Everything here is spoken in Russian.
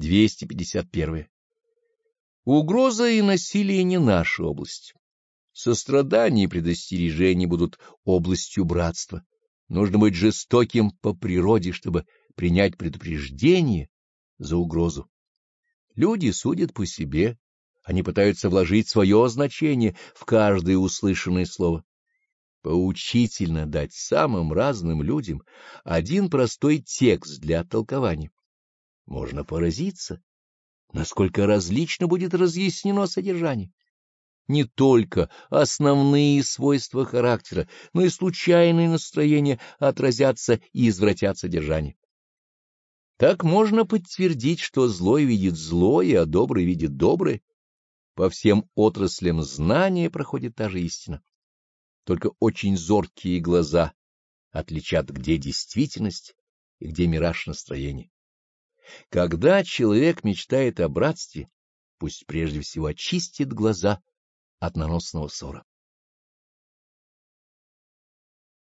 251. Угроза и насилие не наша область. Сострадание и предостережение будут областью братства. Нужно быть жестоким по природе, чтобы принять предупреждение за угрозу. Люди судят по себе, они пытаются вложить свое значение в каждое услышанное слово. Поучительно дать самым разным людям один простой текст для толкования. Можно поразиться, насколько различно будет разъяснено содержание. Не только основные свойства характера, но и случайные настроения отразятся и извратят содержание. Так можно подтвердить, что злой видит злое, а добрый видит доброе. По всем отраслям знания проходит та же истина. Только очень зоркие глаза отличат, где действительность и где мираж настроения. Когда человек мечтает о братстве, пусть прежде всего очистит глаза от наносного ссора.